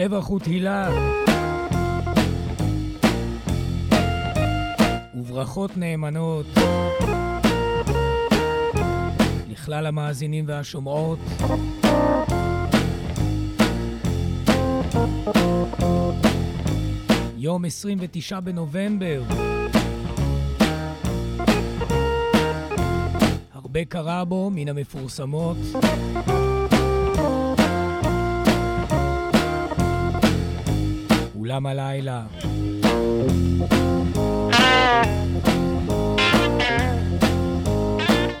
שבח ותהילה. וברכות נאמנות לכלל המאזינים והשומעות. יום 29 בנובמבר. הרבה קרה בו מן המפורסמות. אולם הלילה.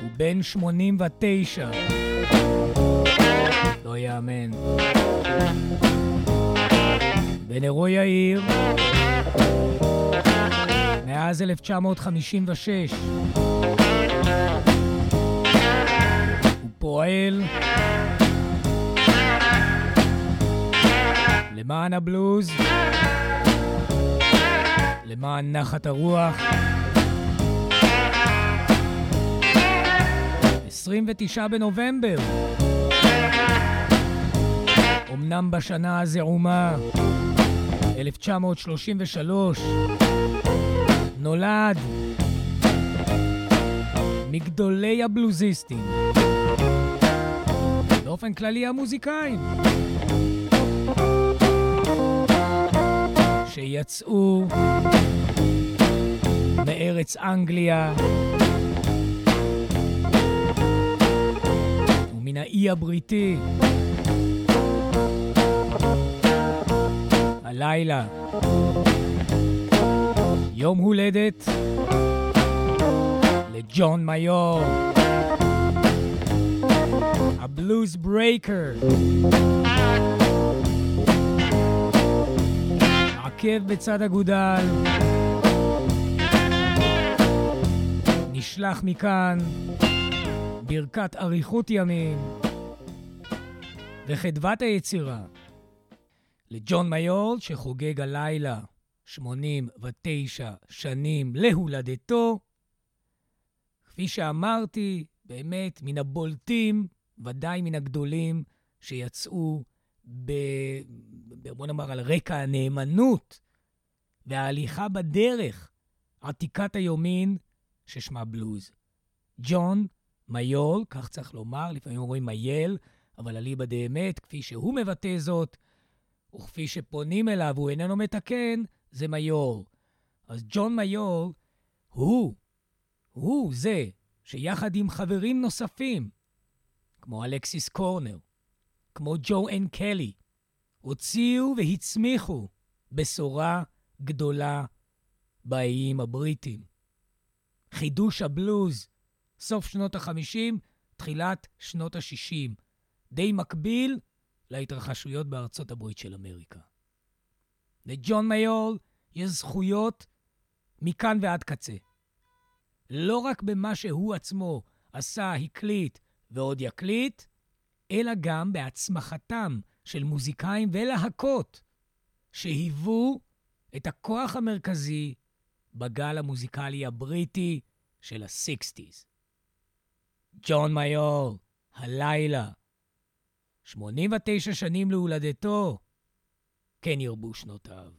הוא בן 89. לא יאמן. בנרו יאיר, מאז 1956. הוא פועל למען הבלוז, למען נחת הרוח. 29 בנובמבר. אמנם בשנה הזעומה, 1933, נולד מגדולי הבלוזיסטים, באופן כללי המוזיקאים, שיצאו מארץ אנגליה ומן האי הבריטי. הלילה. יום הולדת לג'ון מיול, ה Blues Breaker. עקב בצד אגודל. נשלח מכאן ברכת אריכות ימים וחדוות היצירה לג'ון מיול, שחוגג הלילה 89 שנים להולדתו. כפי שאמרתי, באמת מן הבולטים, ודאי מן הגדולים, שיצאו, ב... בוא נאמר, על רקע הנאמנות וההליכה בדרך עתיקת היומין ששמה בלוז. ג'ון מיול, כך צריך לומר, לפעמים אומרים מייל, אבל אליבא דאמת, כפי שהוא מבטא זאת, וכפי שפונים אליו הוא איננו מתקן, זה מיור. אז ג'ון מיור הוא, הוא זה שיחד עם חברים נוספים, כמו אלכסיס קורנר, כמו ג'ו אן קלי, הוציאו והצמיחו בשורה גדולה באיים הבריטים. חידוש הבלוז, סוף שנות ה-50, תחילת שנות ה-60, די מקביל להתרחשויות בארצות הברית של אמריקה. לג'ון מיול יש זכויות מכאן ועד קצה. לא רק במה שהוא עצמו עשה, הקליט ועוד יקליט, אלא גם בהצמחתם של מוזיקאים ולהקות שהיוו את הכוח המרכזי בגל המוזיקלי הבריטי של ה-60's. ג'ון מיור, הלילה, 89 שנים להולדתו, כן ירבו שנותיו.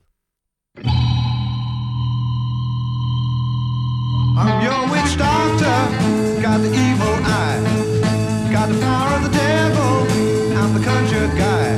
I'm your witch doctor, got the evil eye, got the power of the devil, country guy.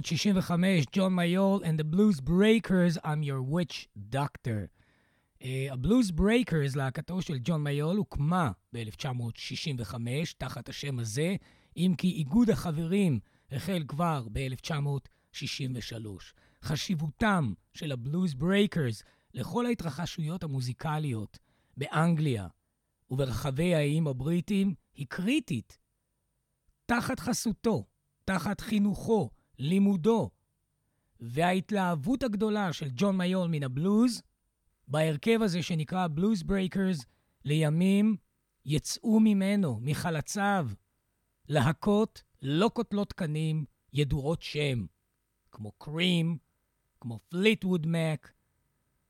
1965, ג'ון מיול and the Blues Breakers, I'm your witch doctor. ה Blues uh, Breakers, להקתו של ג'ון מיול, הוקמה ב-1965 תחת השם הזה, אם כי איגוד החברים החל כבר ב-1963. חשיבותם של ה Blues Breakers לכל ההתרחשויות המוזיקליות באנגליה וברחבי האיים הבריטיים היא קריטית. תחת חסותו, תחת חינוכו, לימודו, וההתלהבות הגדולה של ג'ון מיול מן הבלוז, בהרכב הזה שנקרא Blues Breakers, לימים יצאו ממנו, מחלציו, להקות לא קוטלות קנים, ידועות שם, כמו Cream, כמו Fleetwood Mac,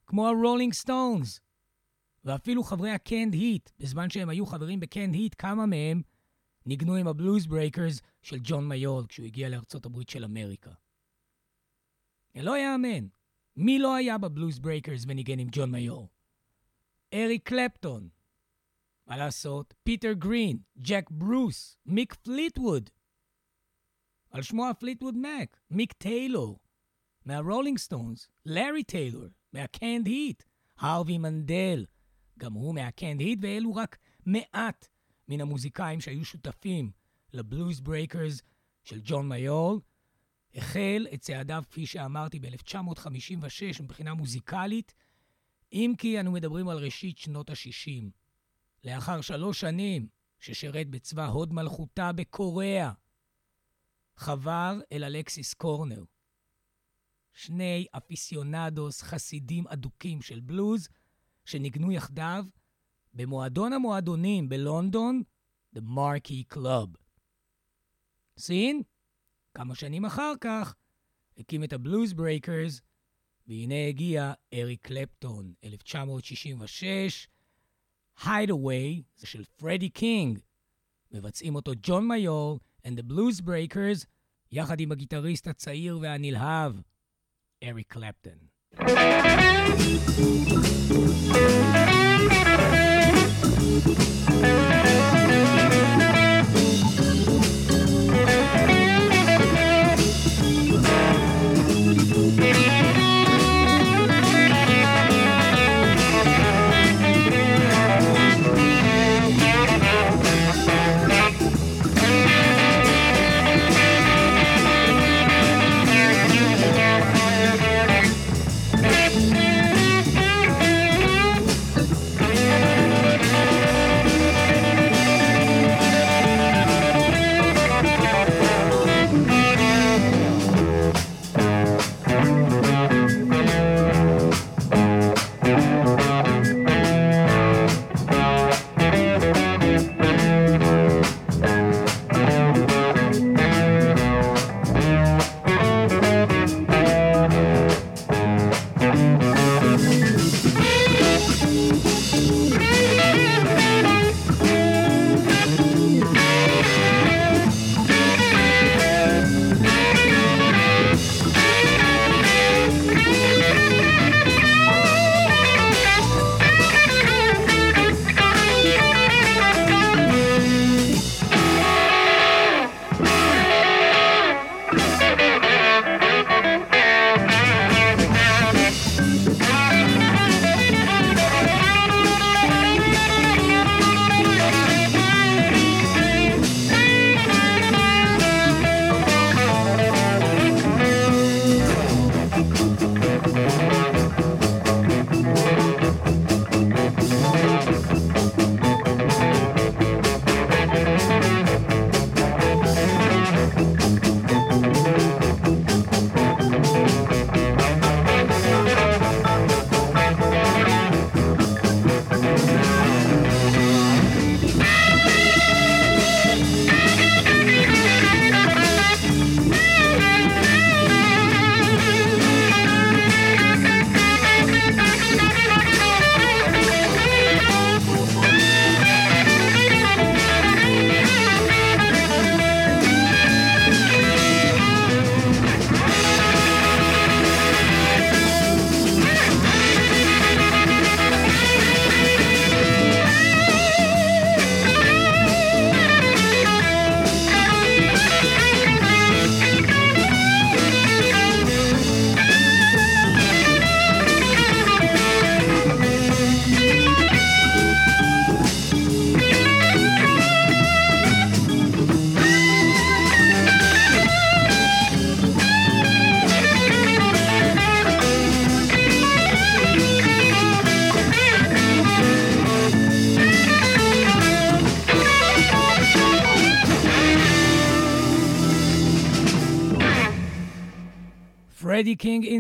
כמו ה Rolling Stones, ואפילו חברי ה Canned Heat, בזמן שהם היו חברים ב Canned Heat, כמה מהם ניגנו עם ה Blues Breakers של ג'ון מיול כשהוא הגיע לארצות הברית של אמריקה. לא יאמן. מי לא היה ב Blues Breakers וניגן עם ג'ון מיול? אריק קלפטון. מה לעשות? פיטר גרין, ג'ק ברוס, מיק פליטווד. על שמו ה Fleetwood Mac, מיק טיילור, מה Rolling Stones, לארי טיילור, מה Canned Heat, הרווי מנדל, גם הוא מה Canned Heat, ואלו רק מעט מן המוזיקאים שהיו שותפים ל Blues Breakers של ג'ון מיול, החל את צעדיו, כפי שאמרתי, ב-1956 מבחינה מוזיקלית, אם כי אנו מדברים על ראשית שנות ה-60. לאחר שלוש שנים ששירת בצבא הוד מלכותה בקוריאה, חבר אל אלכסיס קורנר. שני aficionados חסידים אדוקים של בלוז, שניגנו יחדיו במועדון המועדונים בלונדון, The Marquee Club. Seen? כמה שנים אחר כך הקים את ה Blues Breakers, והנה הגיע אריק קלפטון, 1966, Hideaway, זה של פרדי קינג. מבצעים אותו ג'ון מיול and the Blues Breakers, יחד עם הגיטריסט הצעיר והנלהב, אריק קלפטון. פרדי קינג Thank you.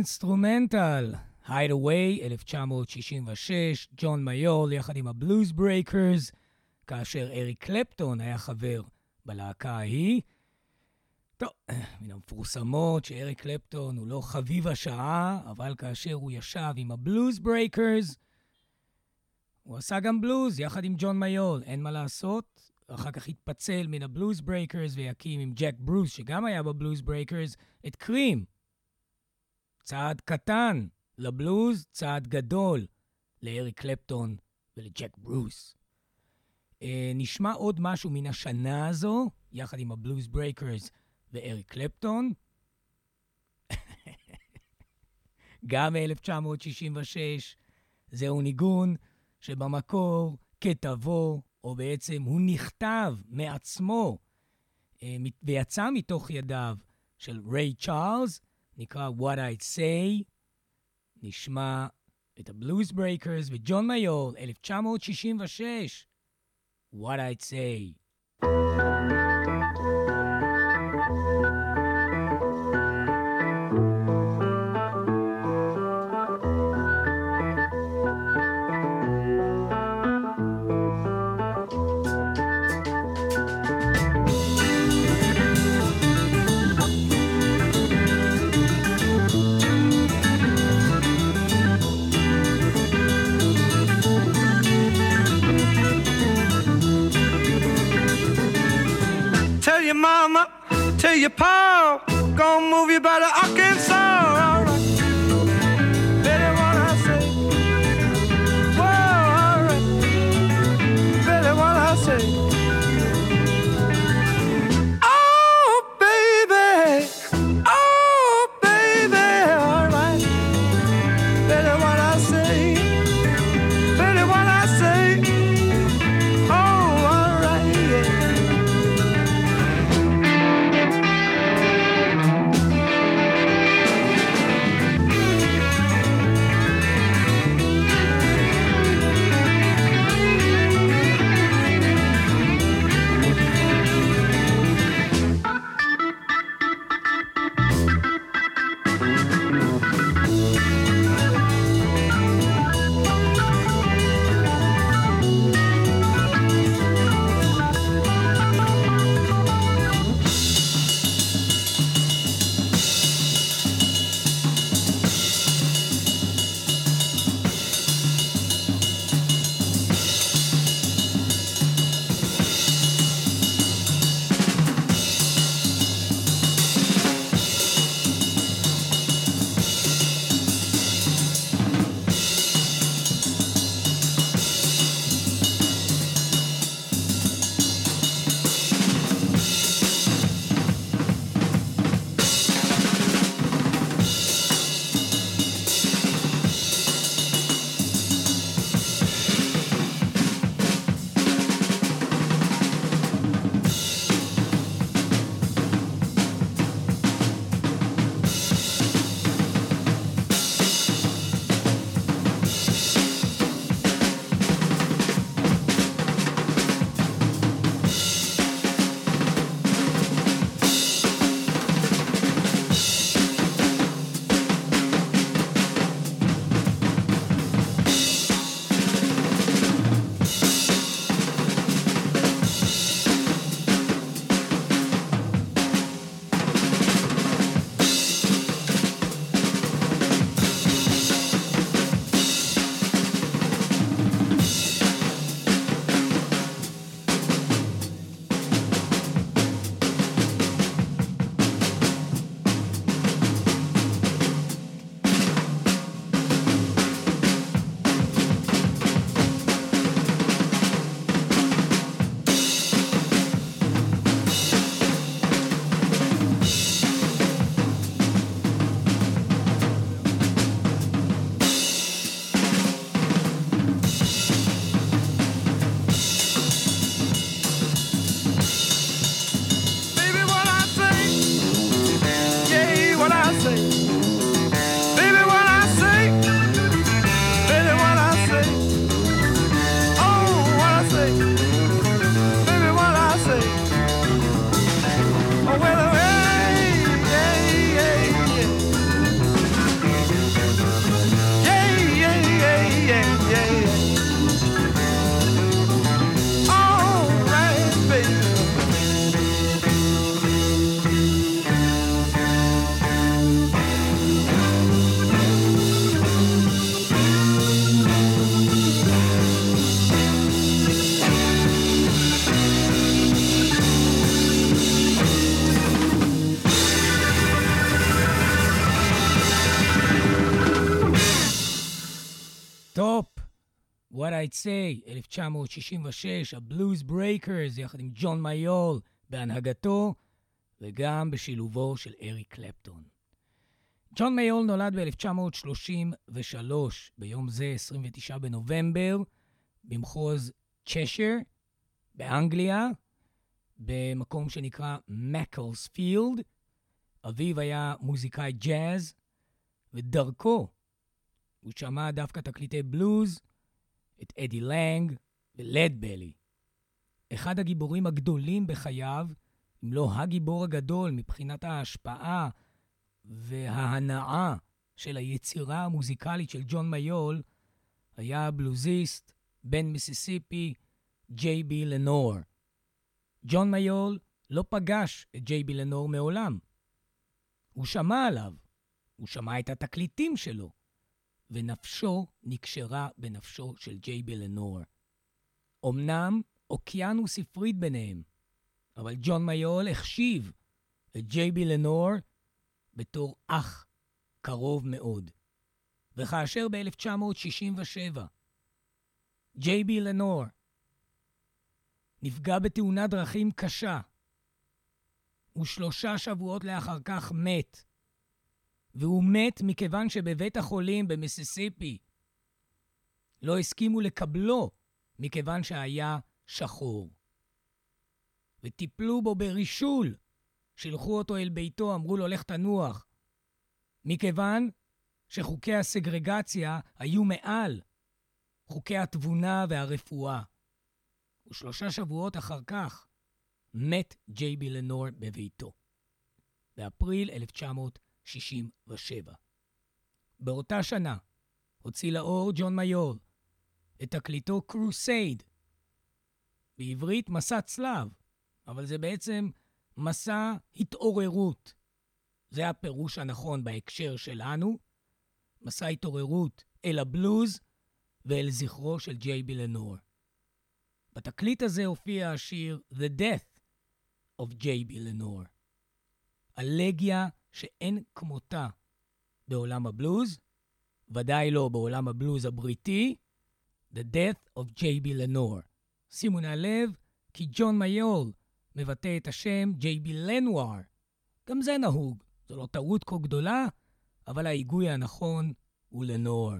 Instrumental, Hideaway, 1966, ג'ון מיול יחד עם ה Blues Breakers, כאשר אריק קלפטון היה חבר בלהקה ההיא. טוב, מן המפורסמות שאריק קלפטון הוא לא חביב השעה, אבל כאשר הוא ישב עם ה Blues Breakers, הוא עשה גם בלוז יחד עם ג'ון מיול, אין מה לעשות. אחר כך התפצל מן ה Blues Breakers ויקים עם ג'ק ברוס, שגם היה ב Blues Breakers, את Cream. צעד קטן לבלוז, צעד גדול לאריק קלפטון ולג'ק ברוס. אה, נשמע עוד משהו מן השנה הזו, יחד עם ה Blues Breakers ואריק קלפטון. גם מ-1966, זהו ניגון שבמקור כתבו, או בעצם הוא נכתב מעצמו אה, ויצא מתוך ידיו של ריי צ'ארלס, נקרא What'd I Say. נשמע את ה Blues Breakers וג'ון מיול, 1966, What'd I Say. mama to your pa. Gonna move you by to Arkansas. Say, 1966, ה Blues Breakers, יחד עם ג'ון מיול בהנהגתו, וגם בשילובו של אריק קלפטון. ג'ון מיול נולד ב-1933, ביום זה, 29 בנובמבר, במחוז צ'שר, באנגליה, במקום שנקרא מקלספילד. אביו היה מוזיקאי ג'אז, ודרכו הוא שמע דווקא תקליטי בלוז, את אדי לנג ולד בלי. אחד הגיבורים הגדולים בחייו, אם לא הגיבור הגדול מבחינת ההשפעה וההנאה של היצירה המוזיקלית של ג'ון מיול, היה הבלוזיסט בן מיסיסיפי ג'יי בי לנור. ג'ון מיול לא פגש את ג'יי בי לנור מעולם. הוא שמע עליו, הוא שמע את התקליטים שלו, ונפשו נקשרה בנפשו של ג'יי לנור. אמנם אוקיינוס הפריד ביניהם, אבל ג'ון מיול החשיב את ג'יי לנור בתור אח קרוב מאוד. וכאשר ב-1967 ג'יי לנור נפגע בתאונת דרכים קשה, ושלושה שבועות לאחר כך מת. והוא מת מכיוון שבבית החולים במיסיסיפי לא הסכימו לקבלו מכיוון שהיה שחור. וטיפלו בו ברישול. שילחו אותו אל ביתו, אמרו לו, לך תנוח. מכיוון שחוקי הסגרגציה היו מעל חוקי התבונה והרפואה. ושלושה שבועות אחר כך מת ג'יי בי לנור בביתו. באפריל 1967. באותה שנה הוציא לאור ג'ון מיול את תקליטו קרוסייד, בעברית מסע צלב, אבל זה בעצם מסע התעוררות. זה הפירוש הנכון בהקשר שלנו, מסע התעוררות אל הבלוז ואל זכרו של ג'יי בי לנור. בתקליט הזה הופיע השיר The Death of J.B. לנור. אלגיה שאין כמותה בעולם הבלוז, ודאי לא בעולם הבלוז הבריטי, The Death of J.B. לנור. שימו נא לב, כי ג'ון מיול מבטא את השם J.B. לנואר. גם זה נהוג, זו לא טעות כה גדולה, אבל ההיגוי הנכון הוא לנור,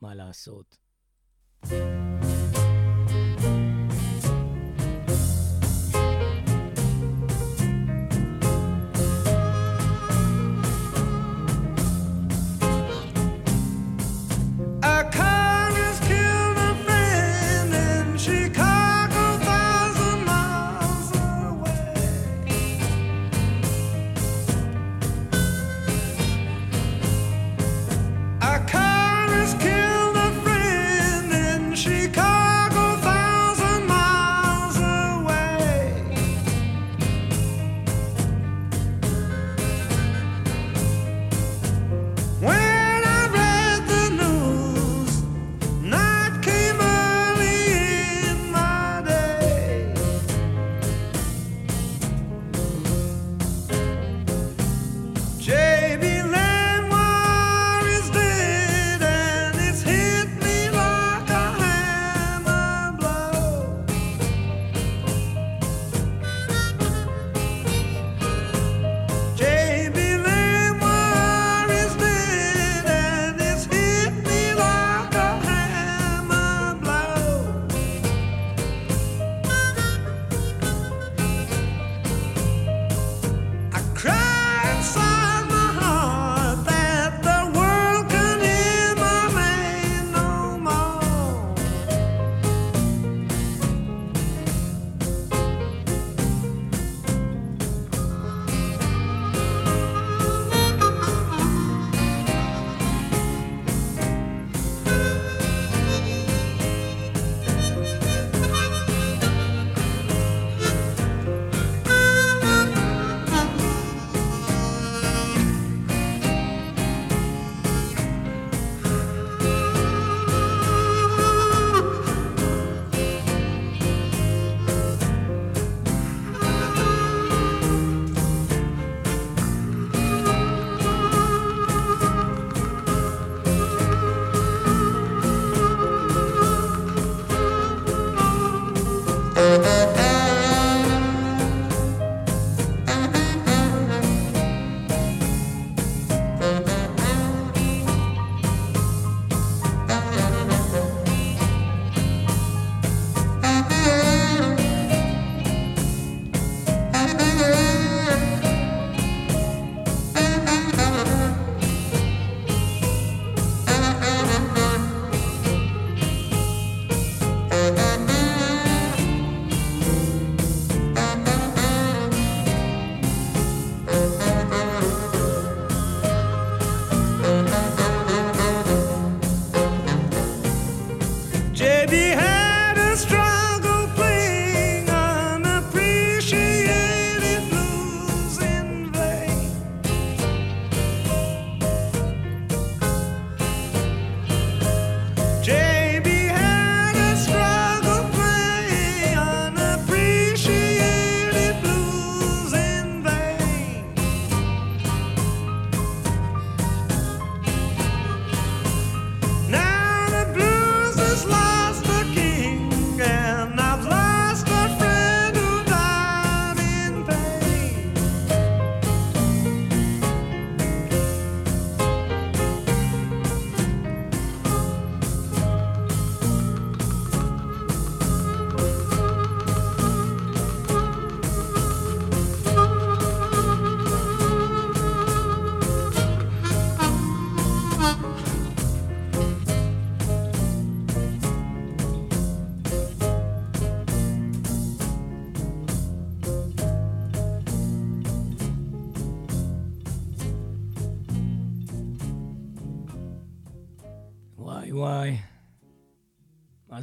מה לעשות. thank you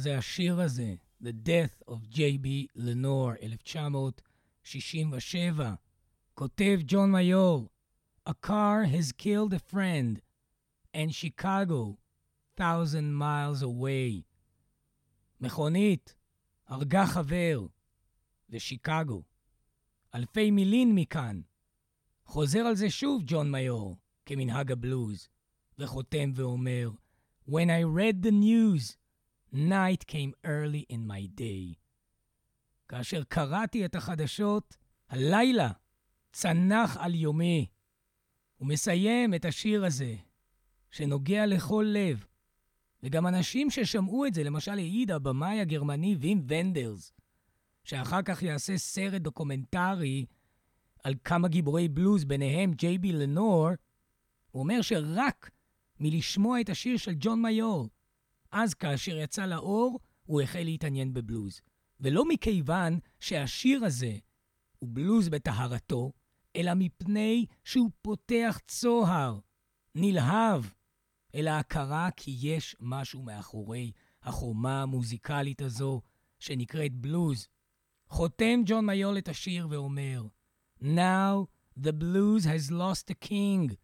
זה השיר הזה? The Death of J.B. Lenore, 1967. כותב ג'ון מיור, A car has killed a friend, and Chicago, thousand miles away. מכונית הרגה חבר, ושיקגו. אלפי מילין מכאן. חוזר על זה שוב ג'ון מיור, כמנהג הבלוז, וחותם ואומר, When I read the news, night came early in my day. כאשר קראתי את החדשות, הלילה צנח על יומי. הוא מסיים את השיר הזה, שנוגע לכל לב. וגם אנשים ששמעו את זה, למשל העיד הבמאי הגרמני וים ונדרס, שאחר כך יעשה סרט דוקומנטרי על כמה גיבורי בלוז, ביניהם ג'יי בי לנור, הוא אומר שרק מלשמוע את השיר של ג'ון מיור, אז כאשר יצא לאור, הוא החל להתעניין בבלוז. ולא מכיוון שהשיר הזה הוא בלוז בטהרתו, אלא מפני שהוא פותח צוהר, נלהב, אל ההכרה כי יש משהו מאחורי החומה המוזיקלית הזו שנקראת בלוז. חותם ג'ון מיול את השיר ואומר, Now the blues has lost a king.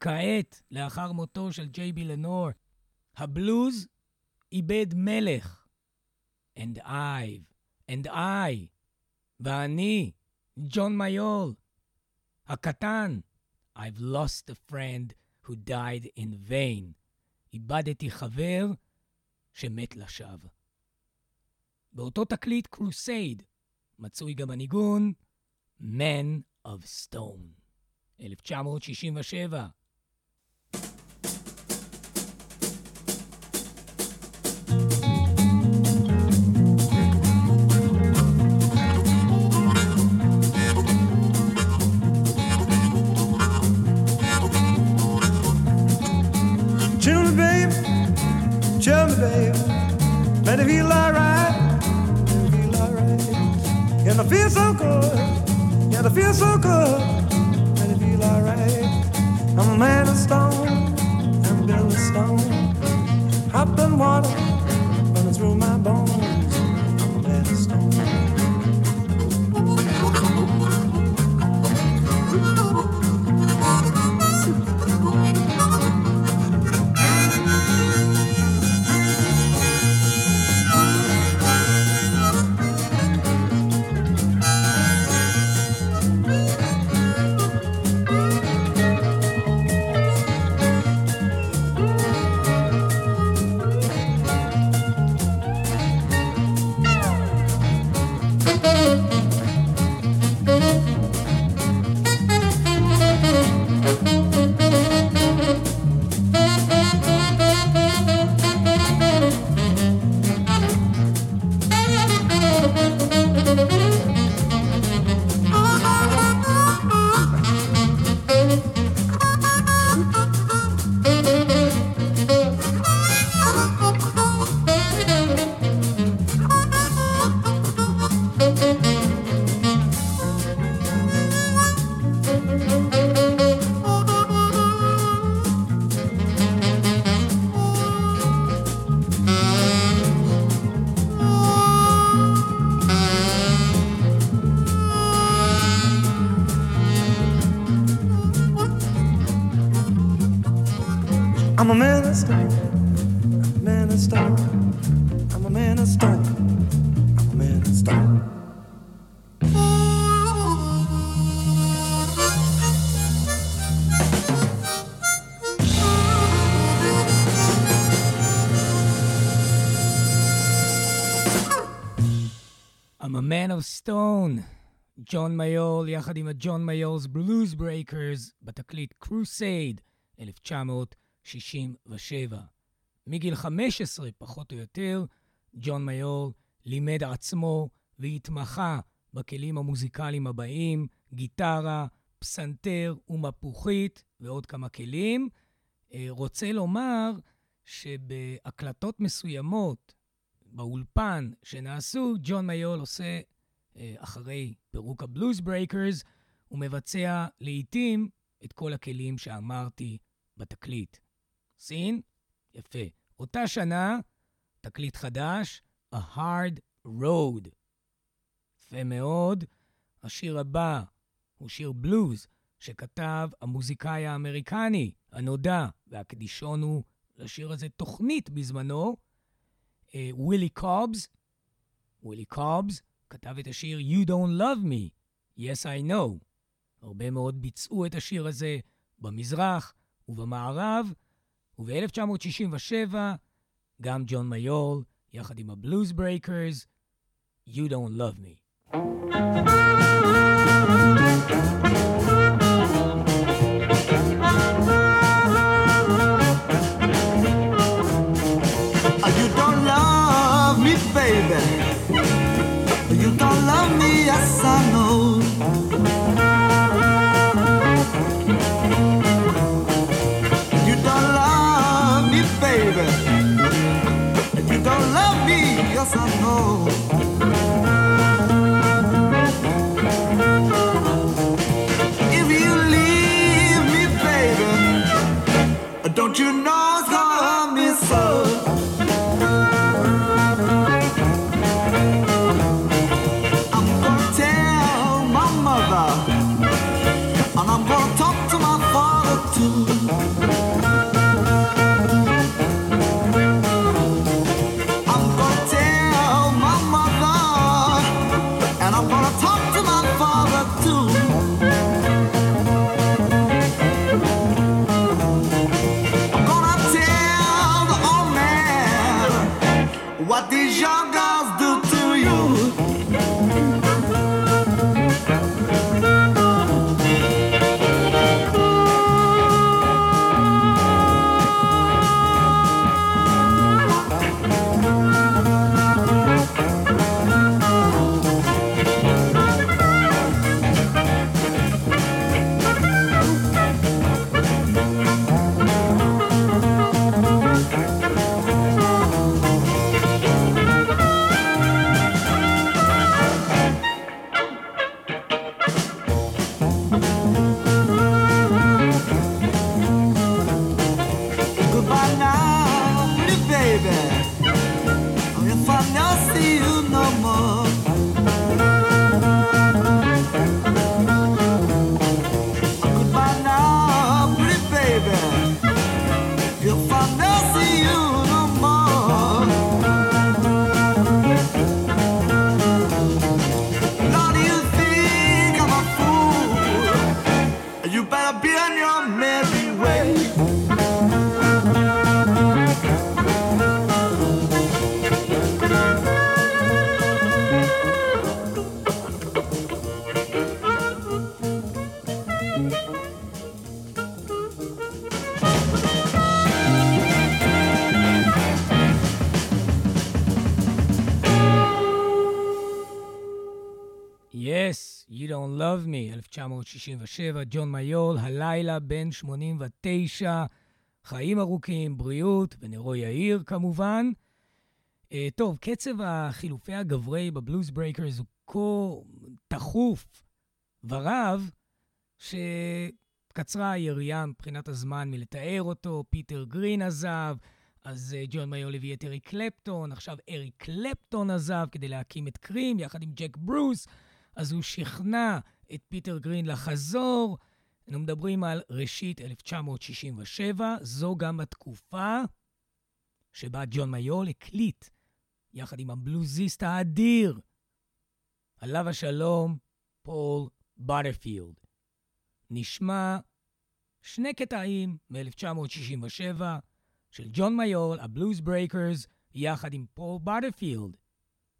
כעת, לאחר מותו של ג'יי בי לנור, הבלוז איבד מלך. And I, and I, ואני, ג'ון מיול, הקטן, I've lost a friend who died in vain. איבדתי חבר שמת לשווא. באותו תקליט קרוסייד מצוי גם הניגון Man of Stone, 1967. Chill me, it feel alright. It feel alright. And I feel so good. Yeah, I feel so good. Let it feel alright. I'm a man of stone. I'm built of stone. Hop and water running through my bones. I'm a man of stone. Of stone. ג'ון מיול יחד עם ה John Mayall's Blues Breakers בתקליט Crusade 1967. מגיל 15 פחות או יותר, ג'ון מיול לימד עצמו והתמחה בכלים המוזיקליים הבאים, גיטרה, פסנתר ומפוחית ועוד כמה כלים. אה, רוצה לומר שבהקלטות מסוימות באולפן שנעשו, ג'ון מיול עושה, אחרי פירוק ה Blues Breakers, הוא מבצע לעיתים את כל הכלים שאמרתי בתקליט. Seen? יפה. אותה שנה, תקליט חדש, A Hard Road. יפה מאוד. השיר הבא הוא שיר בלוז שכתב המוזיקאי האמריקני הנודע, והקדישון לשיר הזה תוכנית בזמנו, ווילי קובס. ווילי קובס כתב את השיר You Don't Love Me, Yes I Know. הרבה מאוד ביצעו את השיר הזה במזרח ובמערב, וב-1967 גם ג'ון מאייל, יחד עם ה Bluesbreakers, You Don't Love Me. Baby. 1967, ג'ון מאייל, הלילה בן 89, חיים ארוכים, בריאות ונרו יאיר כמובן. אה, טוב, קצב החילופי הגברי ב Bluesbreakers הוא כה תכוף ורב, שקצרה היריעה מבחינת הזמן מלתאר אותו. פיטר גרין עזב, אז אה, ג'ון מאייל הביא את אריק קלפטון, עכשיו אריק קלפטון עזב כדי להקים את Cream יחד עם ג'ק ברוס. אז הוא שכנע את פיטר גרין לחזור. אנו מדברים על ראשית 1967, זו גם התקופה שבה ג'ון מאייל הקליט יחד עם הבלוזיסט האדיר, עליו השלום, פול בוטרפילד. נשמע שני קטעים מ-1967 של ג'ון מאייל, ה Bluesbreakers, יחד עם פול בוטרפילד.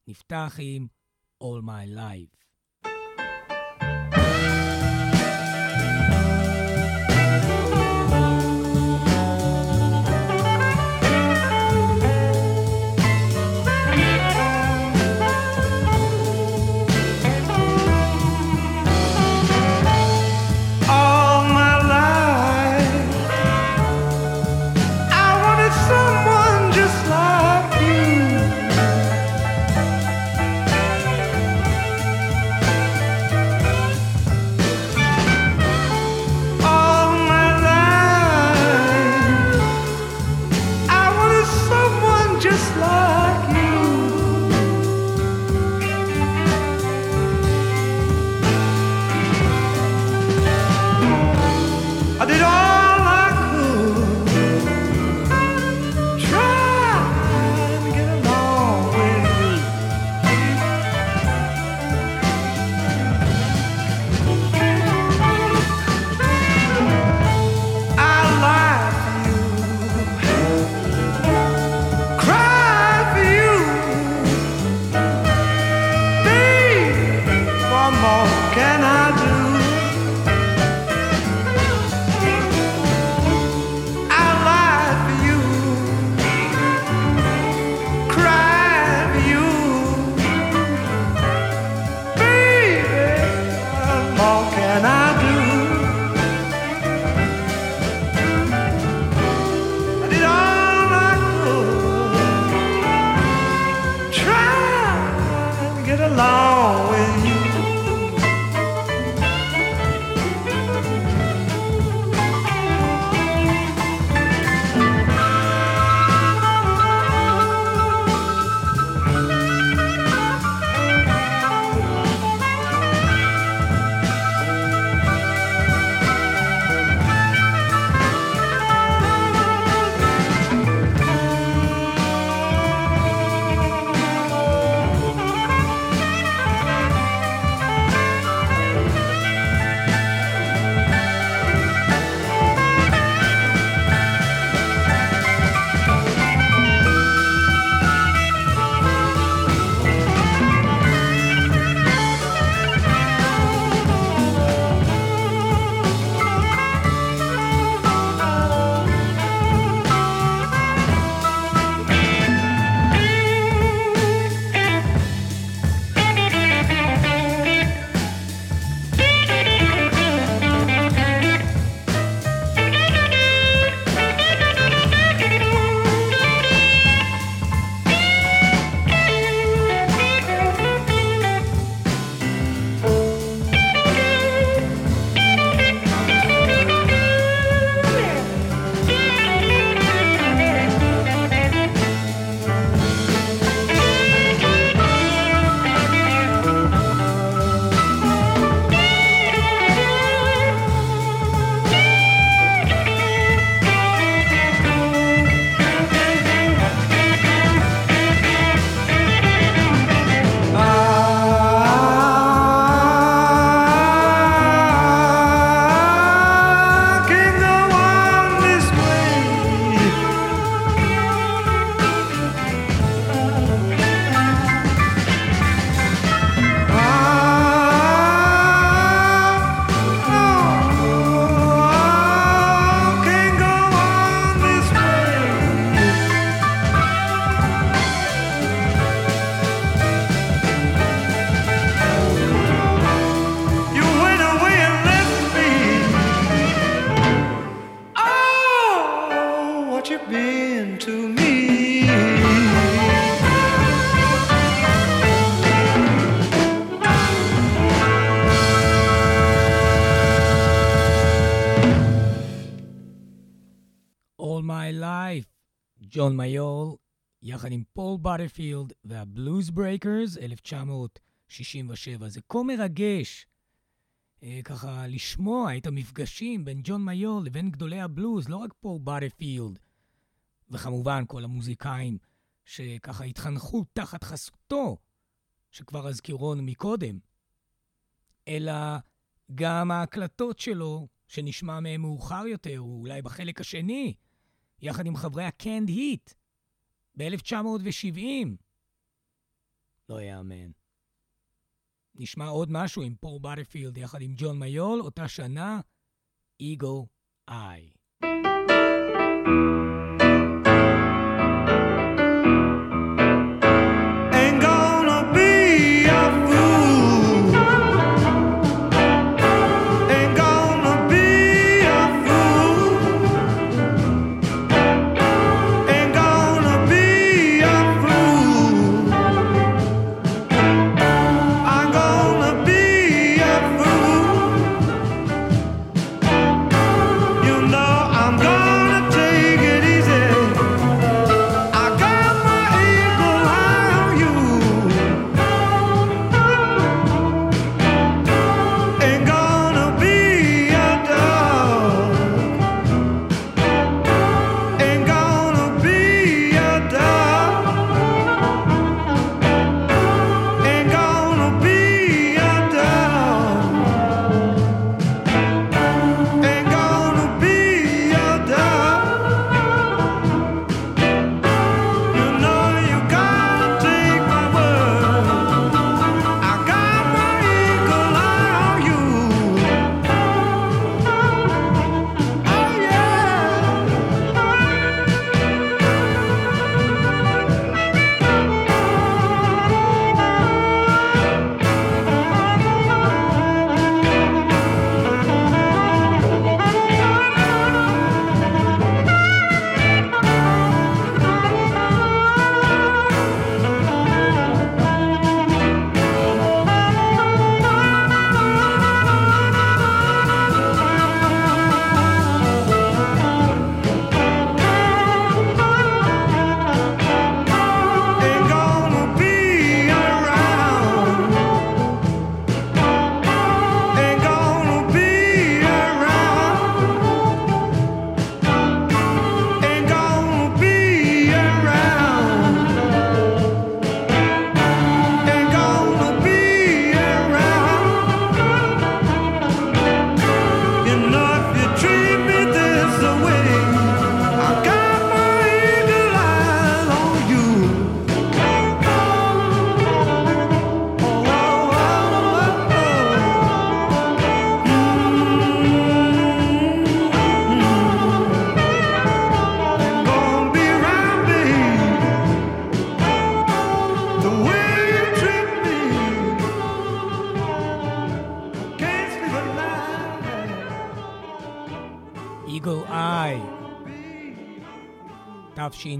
נפתח עם All My Life. יחד עם פול בוטרפילד וה Bluesbreakers, 1967. זה כה מרגש, אה, ככה לשמוע את המפגשים בין ג'ון מאייל לבין גדולי הבלוז, לא רק פול בוטרפילד, וכמובן כל המוזיקאים שככה התחנכו תחת חסותו, שכבר הזכירון מקודם, אלא גם ההקלטות שלו, שנשמע מהם מאוחר יותר, או אולי בחלק השני, יחד עם חברי ה-Canned Heat ב-1970. לא יאמן. נשמע עוד משהו עם פור בוטרפילד יחד עם ג'ון מיול, אותה שנה, Eagle Eye.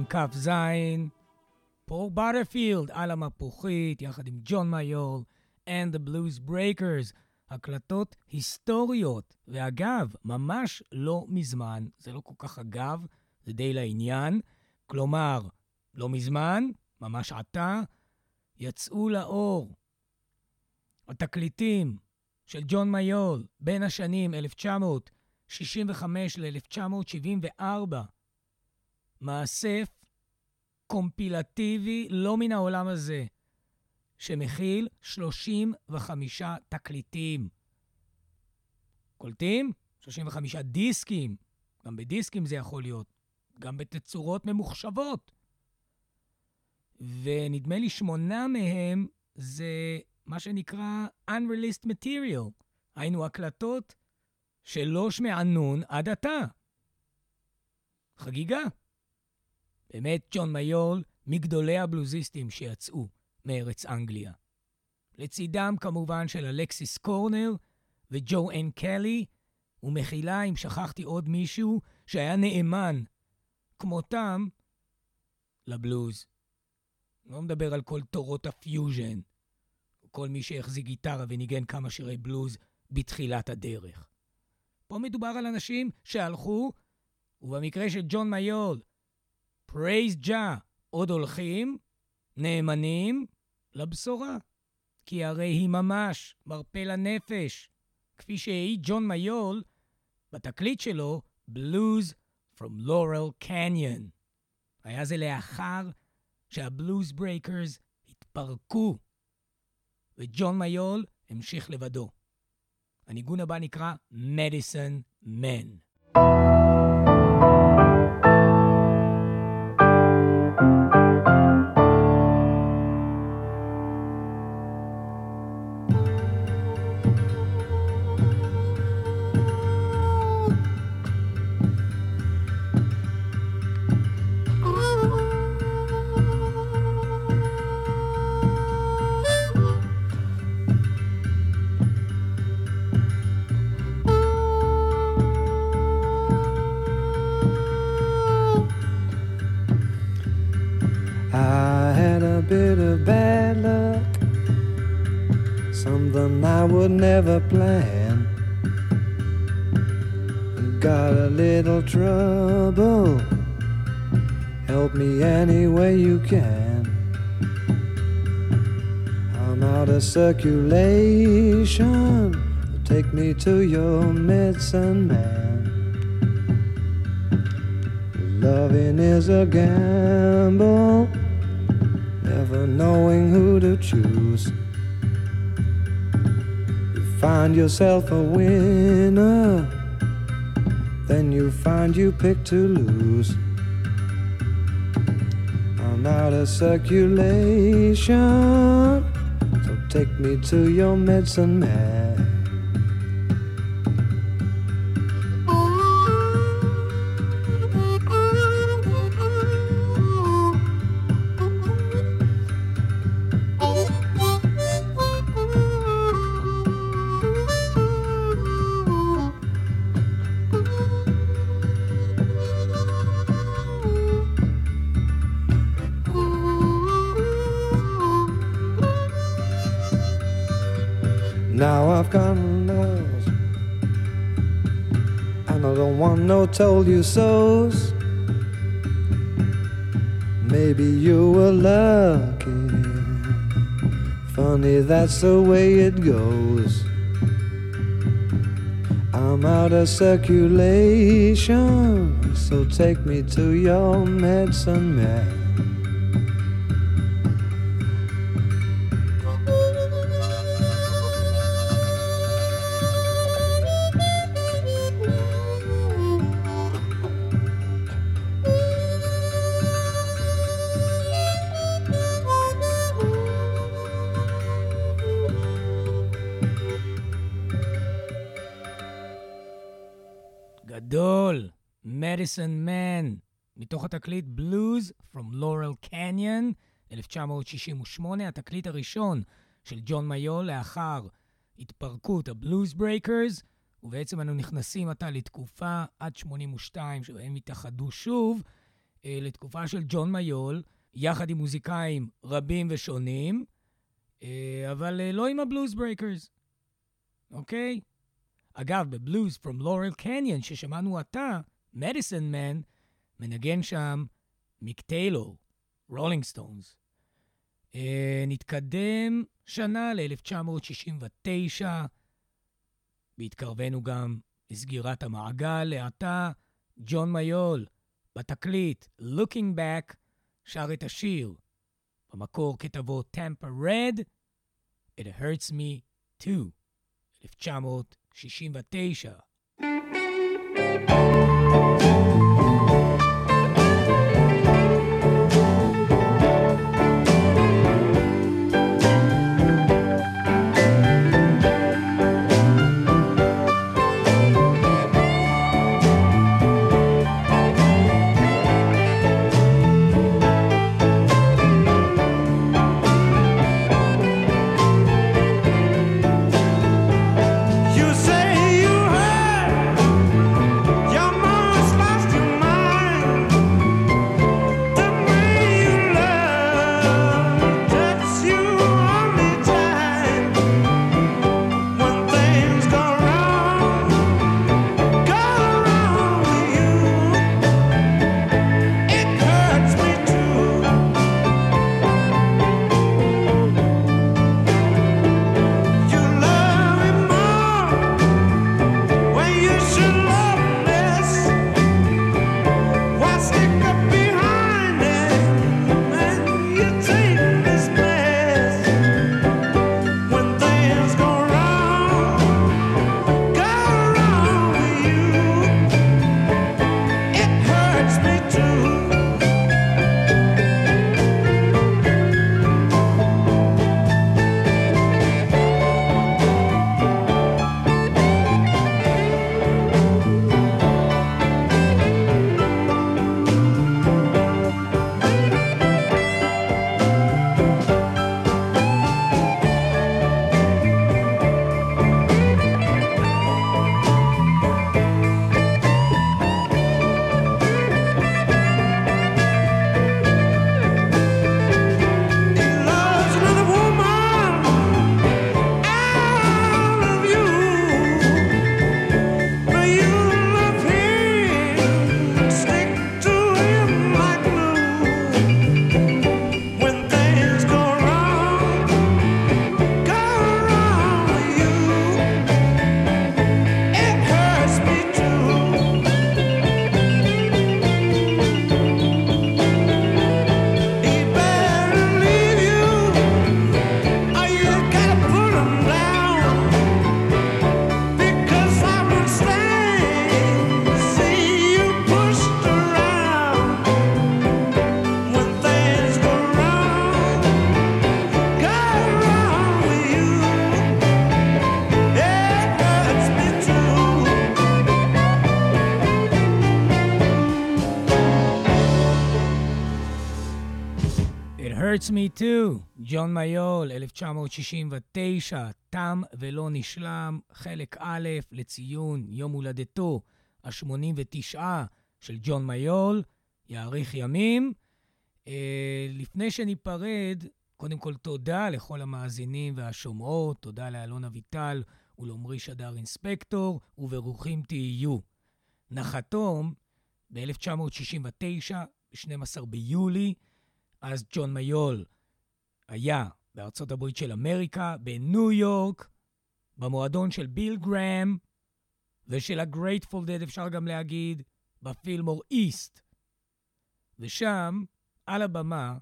תשכ"ז, פור בוטרפילד על המפוחית, יחד עם ג'ון מיול and the Blues Breakers, הקלטות היסטוריות. ואגב, ממש לא מזמן, זה לא כל כך אגב, זה די לעניין, כלומר, לא מזמן, ממש עתה, יצאו לאור התקליטים של ג'ון מיול בין השנים 1965 ל-1974, מאסף קומפילטיבי לא מן העולם הזה, שמכיל 35 תקליטים. קולטים? 35 דיסקים. גם בדיסקים זה יכול להיות, גם בתצורות ממוחשבות. ונדמה לי שמונה מהם זה מה שנקרא Unreleased Material, היינו הקלטות שלא שמענון עד עתה. חגיגה. באמת, ג'ון מאייל מגדולי הבלוזיסטים שיצאו מארץ אנגליה. לצידם כמובן של אלכסיס קורנר וג'ו אן קלי, ומחילה אם שכחתי עוד מישהו שהיה נאמן, כמותם, לבלוז. לא מדבר על כל תורות הפיוז'ן, כל מי שהחזיק גיטרה וניגן כמה שירי בלוז בתחילת הדרך. פה מדובר על אנשים שהלכו, ובמקרה של ג'ון מאייל, praise Jah, עוד הולכים, נאמנים לבשורה. כי הרי היא ממש מרפא לנפש, כפי שהעיד ג'ון מאייל בתקליט שלו, Blues from Laurel Canyon. היה זה לאחר שה Bluesbreakers התפרקו, וג'ון מאייל המשיך לבדו. הניגון הבא נקרא Medicine Man. Circulation. Take me to your medicine man. Loving is a gamble, never knowing who to choose You find yourself a winner, then you find you pick to lose. I'm out of circulation, take me to your medicine man. Told you so's. Maybe you were lucky. Funny, that's the way it goes. I'm out of circulation, so take me to your medicine man. התקליט Blues From Laurel Canyon, 1968, התקליט הראשון של ג'ון מאייל לאחר התפרקות ה Bluesbreakers, ובעצם אנו נכנסים עתה לתקופה עד 82, שבהם התאחדו שוב אה, לתקופה של ג'ון מאייל, יחד עם מוזיקאים רבים ושונים, אה, אבל אה, לא עם ה Bluesbreakers, אוקיי? אגב, ב Blues From Laurel Canyon ששמענו עתה, Medicine Man, מנגן שם מיק טיילור, Rolling Stones. נתקדם שנה ל-1969, והתקרבנו גם לסגירת המעגל. לעתה, ג'ון מאייל, בתקליט Looking Back, שר את השיר. במקור כתב אותו טמפה רד, It Hurts Me Too, 1969. It Hurts Me Too, ג'ון מיול, 1969, תם ולא נשלם, חלק א' לציון יום הולדתו ה-89 של ג'ון מיול, יאריך ימים. אה, לפני שניפרד, קודם כל תודה לכל המאזינים והשומעות, תודה לאלון אביטל ולעמרי שדר אינספקטור, וברוכים תהיו. נחתום ב-1969, ב-12 ביולי, אז ג'ון מיול היה בארצות הברית של אמריקה, בניו יורק, במועדון של ביל גראם ושל הגרייטפול דד, אפשר גם להגיד, בפילמור איסט. ושם, על הבמה,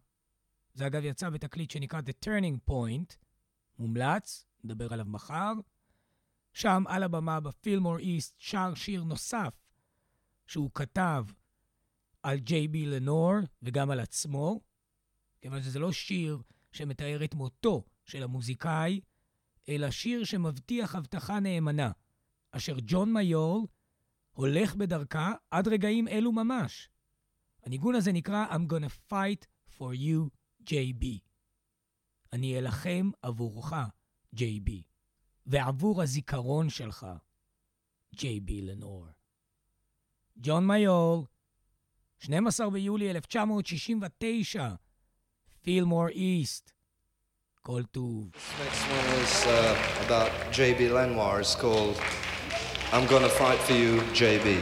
זה אגב יצא בתקליט שנקרא The Turning Point, מומלץ, נדבר עליו מחר. שם, על הבמה בפילמור איסט, שר שיר נוסף שהוא כתב על ג'יי בי לנור וגם על עצמו, כיוון שזה לא שיר שמתאר את מותו של המוזיקאי, אלא שיר שמבטיח הבטחה נאמנה, אשר ג'ון מיור הולך בדרכה עד רגעים אלו ממש. הניגון הזה נקרא I'm gonna fight for you, JB. אני אלחם עבורך, JB, ועבור הזיכרון שלך, JB לנור. ג'ון מיור, 12 ביולי 1969, Fillmore East. Called to. Next one is uh, about J.B. Lenoir. It's called I'm Gonna Fight for You, J.B.